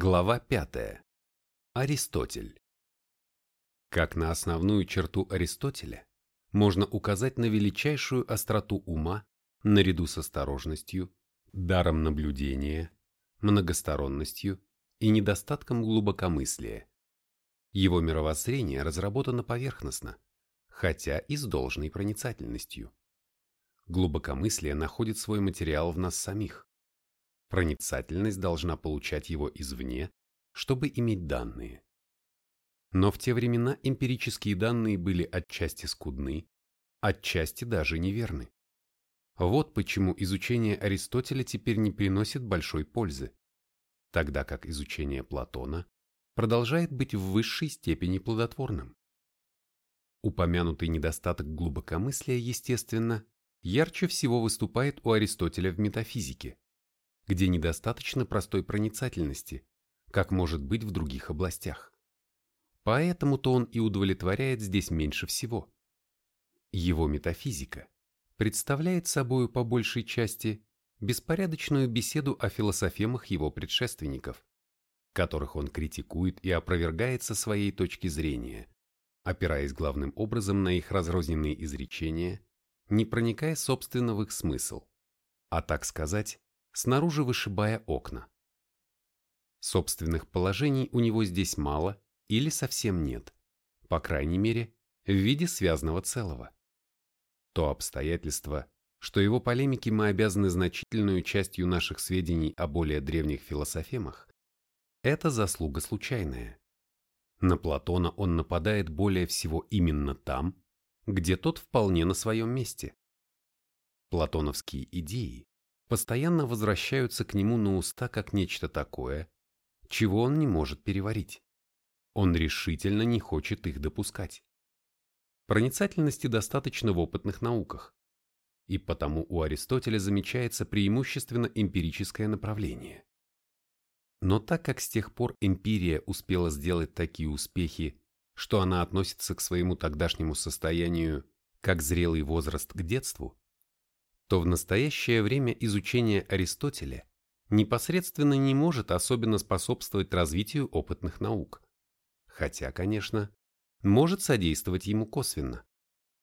Глава 5. Аристотель. Как на основную черту Аристотеля можно указать на величайшую остроту ума наряду с осторожностью, даром наблюдения, многосторонностью и недостатком глубокомыслия. Его мировоззрение разработано поверхностно, хотя и с должной проницательностью. Глубокомыслие находит свой материал в нас самих, Проницательность должна получать его извне, чтобы иметь данные. Но в те времена эмпирические данные были отчасти скудны, отчасти даже неверны. Вот почему изучение Аристотеля теперь не приносит большой пользы, тогда как изучение Платона продолжает быть в высшей степени плодотворным. Упомянутый недостаток глубокомыслия, естественно, ярче всего выступает у Аристотеля в метафизике где недостаточно простой проницательности, как может быть в других областях. Поэтому-то он и удовлетворяет здесь меньше всего. Его метафизика представляет собою по большей части беспорядочную беседу о философемах его предшественников, которых он критикует и опровергает со своей точки зрения, опираясь главным образом на их разрозненные изречения, не проникая собственно в их смысл, а, так сказать, снаружи вышибая окна. Собственных положений у него здесь мало или совсем нет, по крайней мере, в виде связанного целого. То обстоятельство, что его полемики мы обязаны значительную частью наших сведений о более древних философемах, это заслуга случайная. На Платона он нападает более всего именно там, где тот вполне на своем месте. Платоновские идеи постоянно возвращаются к нему на уста как нечто такое, чего он не может переварить. Он решительно не хочет их допускать. Проницательности достаточно в опытных науках, и потому у Аристотеля замечается преимущественно эмпирическое направление. Но так как с тех пор эмпирия успела сделать такие успехи, что она относится к своему тогдашнему состоянию как зрелый возраст к детству, то в настоящее время изучение Аристотеля непосредственно не может особенно способствовать развитию опытных наук. Хотя, конечно, может содействовать ему косвенно,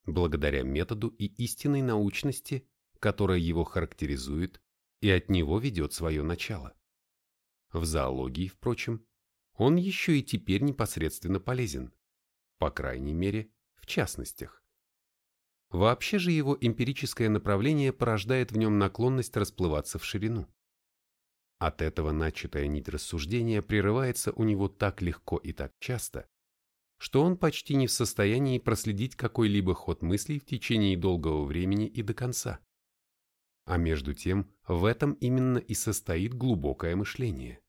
благодаря методу и истинной научности, которая его характеризует и от него ведет свое начало. В зоологии, впрочем, он еще и теперь непосредственно полезен, по крайней мере, в частностях. Вообще же его эмпирическое направление порождает в нем наклонность расплываться в ширину. От этого начатая нить рассуждения прерывается у него так легко и так часто, что он почти не в состоянии проследить какой-либо ход мыслей в течение долгого времени и до конца. А между тем, в этом именно и состоит глубокое мышление.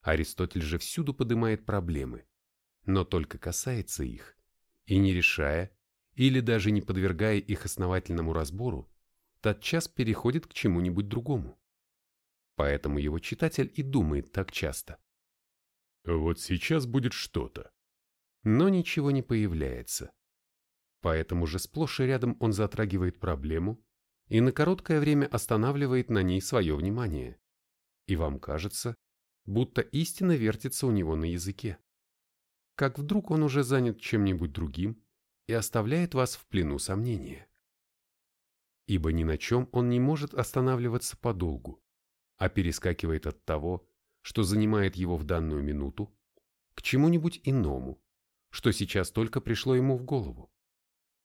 Аристотель же всюду поднимает проблемы, но только касается их, и не решая, или даже не подвергая их основательному разбору, тотчас переходит к чему-нибудь другому. Поэтому его читатель и думает так часто. Вот сейчас будет что-то. Но ничего не появляется. Поэтому же сплошь и рядом он затрагивает проблему и на короткое время останавливает на ней свое внимание. И вам кажется, будто истина вертится у него на языке. Как вдруг он уже занят чем-нибудь другим, и оставляет вас в плену сомнения. Ибо ни на чем он не может останавливаться подолгу, а перескакивает от того, что занимает его в данную минуту, к чему-нибудь иному, что сейчас только пришло ему в голову,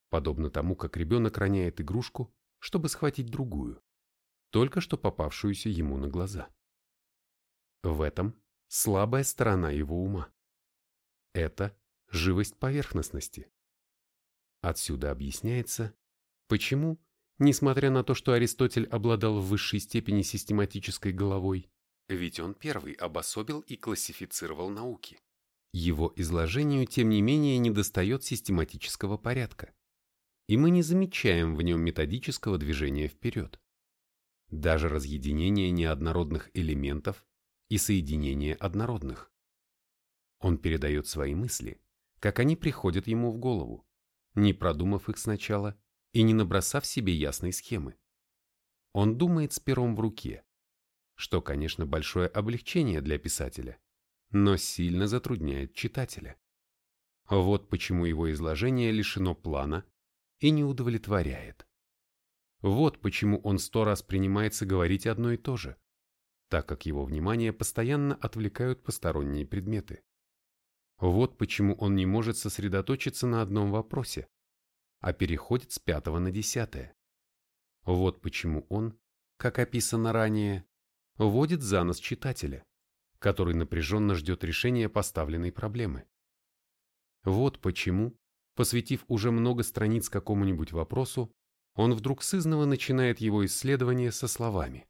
подобно тому, как ребенок роняет игрушку, чтобы схватить другую, только что попавшуюся ему на глаза. В этом слабая сторона его ума. Это живость поверхностности. Отсюда объясняется, почему, несмотря на то, что Аристотель обладал в высшей степени систематической головой, ведь он первый обособил и классифицировал науки, его изложению, тем не менее, недостает систематического порядка, и мы не замечаем в нем методического движения вперед. Даже разъединение неоднородных элементов и соединение однородных. Он передает свои мысли, как они приходят ему в голову, не продумав их сначала и не набросав себе ясной схемы. Он думает с пером в руке, что, конечно, большое облегчение для писателя, но сильно затрудняет читателя. Вот почему его изложение лишено плана и не удовлетворяет. Вот почему он сто раз принимается говорить одно и то же, так как его внимание постоянно отвлекают посторонние предметы. Вот почему он не может сосредоточиться на одном вопросе, а переходит с пятого на десятое. Вот почему он, как описано ранее, вводит за нос читателя, который напряженно ждет решения поставленной проблемы. Вот почему, посвятив уже много страниц какому-нибудь вопросу, он вдруг сызново начинает его исследование со словами.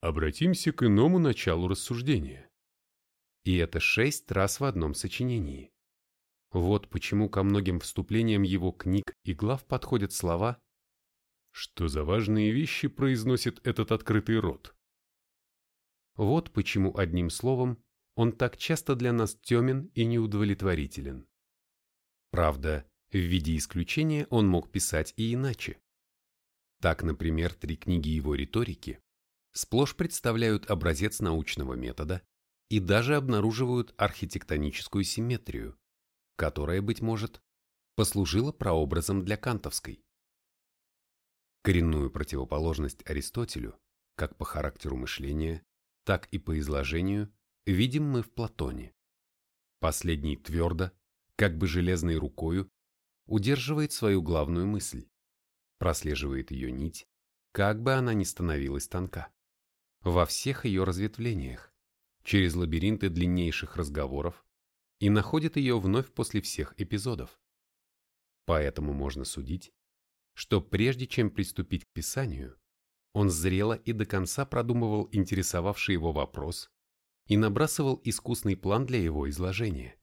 Обратимся к иному началу рассуждения. И это шесть раз в одном сочинении. Вот почему ко многим вступлениям его книг и глав подходят слова «Что за важные вещи произносит этот открытый рот?» Вот почему одним словом он так часто для нас темен и неудовлетворителен. Правда, в виде исключения он мог писать и иначе. Так, например, три книги его риторики сплошь представляют образец научного метода и даже обнаруживают архитектоническую симметрию, которая, быть может, послужила прообразом для кантовской. Коренную противоположность Аристотелю, как по характеру мышления, так и по изложению, видим мы в Платоне. Последний твердо, как бы железной рукою, удерживает свою главную мысль, прослеживает ее нить, как бы она ни становилась тонка, во всех ее разветвлениях, через лабиринты длиннейших разговоров, и находит ее вновь после всех эпизодов. Поэтому можно судить, что прежде чем приступить к писанию, он зрело и до конца продумывал интересовавший его вопрос и набрасывал искусный план для его изложения.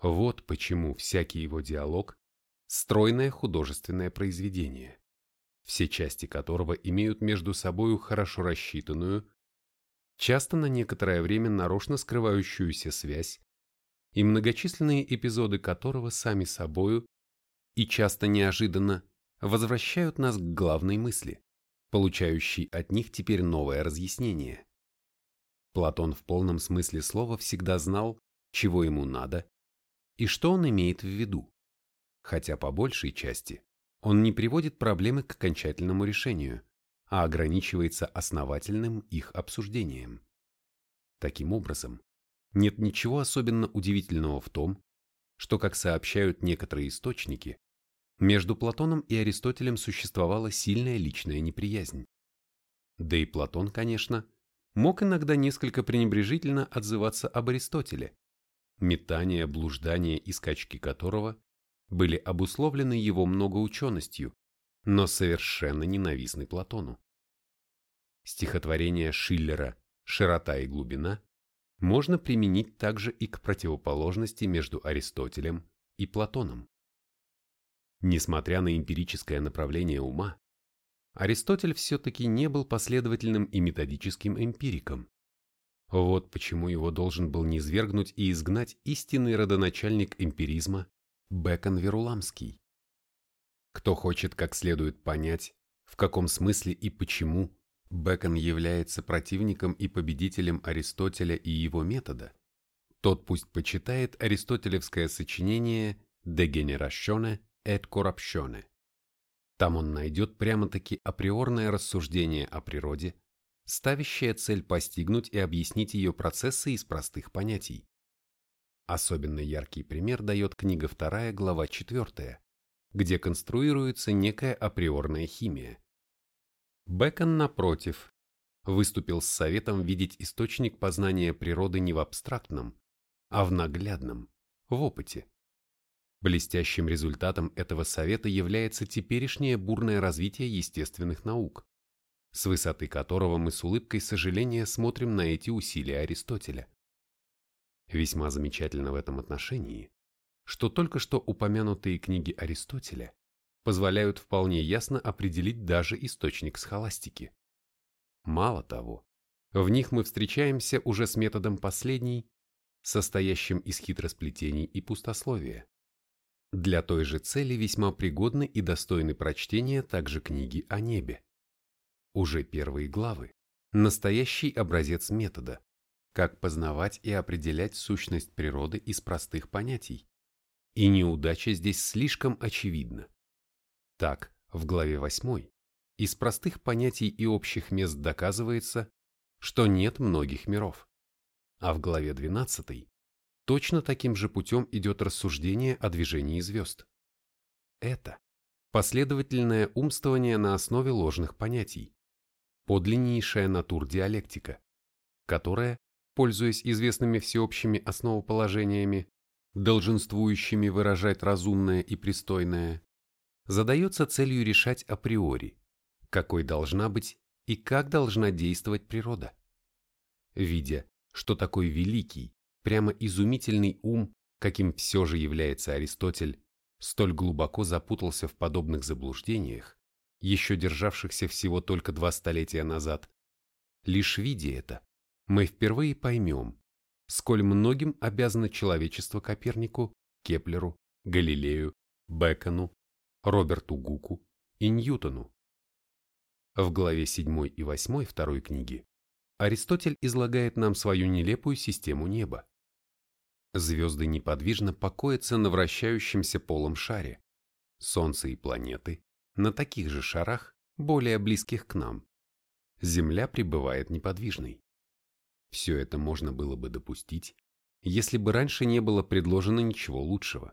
Вот почему всякий его диалог – стройное художественное произведение, все части которого имеют между собою хорошо рассчитанную, часто на некоторое время нарочно скрывающуюся связь и многочисленные эпизоды которого сами собою и часто неожиданно возвращают нас к главной мысли, получающей от них теперь новое разъяснение. Платон в полном смысле слова всегда знал, чего ему надо и что он имеет в виду, хотя по большей части он не приводит проблемы к окончательному решению, а ограничивается основательным их обсуждением. Таким образом, нет ничего особенно удивительного в том, что, как сообщают некоторые источники, между Платоном и Аристотелем существовала сильная личная неприязнь. Да и Платон, конечно, мог иногда несколько пренебрежительно отзываться об Аристотеле, метания, блуждания и скачки которого были обусловлены его многоученостью, но совершенно ненавистны Платону. Стихотворение Шиллера «Широта и глубина» можно применить также и к противоположности между Аристотелем и Платоном. Несмотря на эмпирическое направление ума, Аристотель все-таки не был последовательным и методическим эмпириком. Вот почему его должен был низвергнуть и изгнать истинный родоначальник эмпиризма Бекон Веруламский. Кто хочет как следует понять, в каком смысле и почему Бекон является противником и победителем Аристотеля и его метода, тот пусть почитает аристотелевское сочинение «De generatione et corruptione». Там он найдет прямо-таки априорное рассуждение о природе, ставящее цель постигнуть и объяснить ее процессы из простых понятий. Особенно яркий пример дает книга 2, глава 4, где конструируется некая априорная химия. Бекон, напротив, выступил с советом видеть источник познания природы не в абстрактном, а в наглядном, в опыте. Блестящим результатом этого совета является теперешнее бурное развитие естественных наук, с высоты которого мы с улыбкой сожаления смотрим на эти усилия Аристотеля. Весьма замечательно в этом отношении, что только что упомянутые книги Аристотеля позволяют вполне ясно определить даже источник схоластики. Мало того, в них мы встречаемся уже с методом последней, состоящим из хитросплетений и пустословия. Для той же цели весьма пригодны и достойны прочтения также книги о небе. Уже первые главы, настоящий образец метода, как познавать и определять сущность природы из простых понятий. И неудача здесь слишком очевидна. Так, в главе 8 из простых понятий и общих мест доказывается, что нет многих миров. А в главе 12 точно таким же путем идет рассуждение о движении звезд. Это последовательное умствование на основе ложных понятий, подлиннейшая натур-диалектика, которая, пользуясь известными всеобщими основоположениями, долженствующими выражать разумное и пристойное, задается целью решать априори, какой должна быть и как должна действовать природа. Видя, что такой великий, прямо изумительный ум, каким все же является Аристотель, столь глубоко запутался в подобных заблуждениях, еще державшихся всего только два столетия назад, лишь видя это, мы впервые поймем, сколь многим обязано человечество Копернику, Кеплеру, Галилею, Бекону, Роберту Гуку и Ньютону. В главе 7 и 8 второй книги Аристотель излагает нам свою нелепую систему неба. Звезды неподвижно покоятся на вращающемся полом шаре. Солнце и планеты на таких же шарах, более близких к нам. Земля пребывает неподвижной. Все это можно было бы допустить, если бы раньше не было предложено ничего лучшего.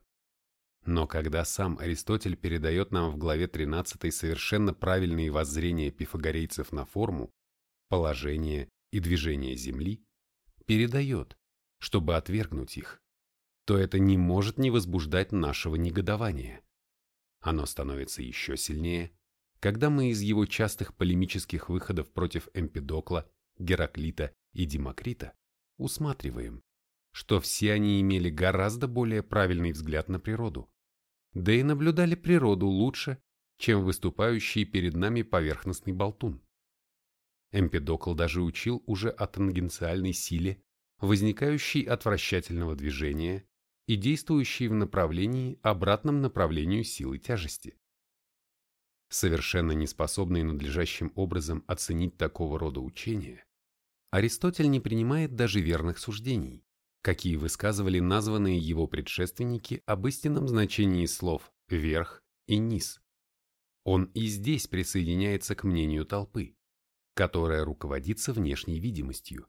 Но когда сам Аристотель передает нам в главе 13 совершенно правильные воззрения пифагорейцев на форму, положение и движение Земли, передает, чтобы отвергнуть их, то это не может не возбуждать нашего негодования. Оно становится еще сильнее, когда мы из его частых полемических выходов против Эмпидокла, Гераклита и Демокрита усматриваем, что все они имели гораздо более правильный взгляд на природу, да и наблюдали природу лучше, чем выступающий перед нами поверхностный болтун. Эмпидокл даже учил уже о тангенциальной силе, возникающей от вращательного движения и действующей в направлении, обратном направлению силы тяжести. Совершенно неспособный надлежащим образом оценить такого рода учения, Аристотель не принимает даже верных суждений, какие высказывали названные его предшественники об истинном значении слов «верх» и «низ». Он и здесь присоединяется к мнению толпы, которая руководится внешней видимостью.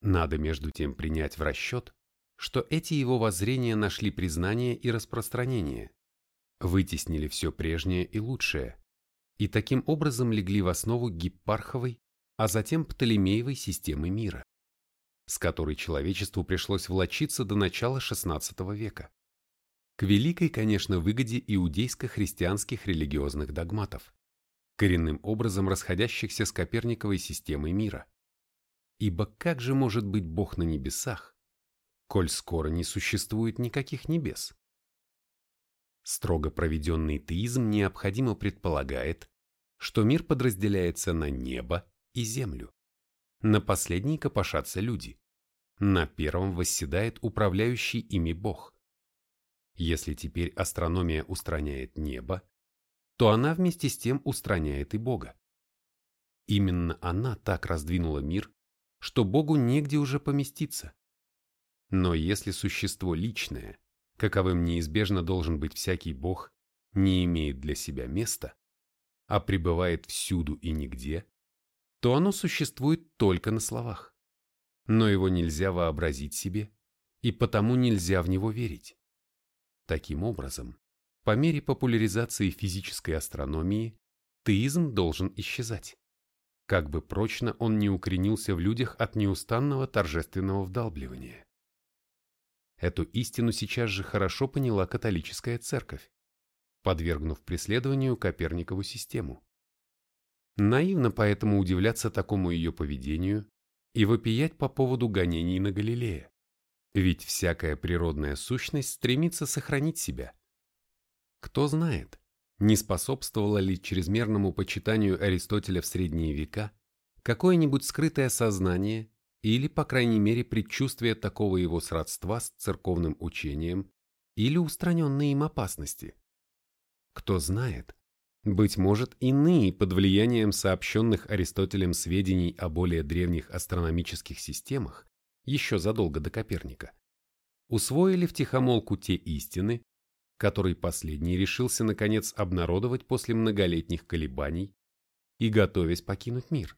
Надо между тем принять в расчет, что эти его воззрения нашли признание и распространение, вытеснили все прежнее и лучшее, и таким образом легли в основу гиппарховой, а затем Птолемеевой системы мира, с которой человечеству пришлось влочиться до начала XVI века. К великой, конечно, выгоде иудейско-христианских религиозных догматов коренным образом расходящихся с Коперниковой системой мира. Ибо как же может быть Бог на небесах, коль скоро не существует никаких небес? Строго проведенный теизм необходимо предполагает, что мир подразделяется на небо и землю. На последней копошатся люди. На первом восседает управляющий ими Бог. Если теперь астрономия устраняет небо, то она вместе с тем устраняет и Бога. Именно она так раздвинула мир, что Богу негде уже поместиться. Но если существо личное, каковым неизбежно должен быть всякий Бог, не имеет для себя места, а пребывает всюду и нигде, то оно существует только на словах. Но его нельзя вообразить себе, и потому нельзя в него верить. Таким образом, по мере популяризации физической астрономии, теизм должен исчезать. Как бы прочно он не укоренился в людях от неустанного торжественного вдалбливания. Эту истину сейчас же хорошо поняла католическая церковь, подвергнув преследованию Коперникову систему. Наивно поэтому удивляться такому ее поведению и вопиять по поводу гонений на Галилея. Ведь всякая природная сущность стремится сохранить себя – кто знает, не способствовало ли чрезмерному почитанию Аристотеля в средние века какое-нибудь скрытое сознание или, по крайней мере, предчувствие такого его сродства с церковным учением или устраненные им опасности. Кто знает, Быть может, иные под влиянием сообщенных Аристотелем сведений о более древних астрономических системах, еще задолго до Коперника, усвоили втихомолку те истины, которые последний решился наконец обнародовать после многолетних колебаний и готовясь покинуть мир.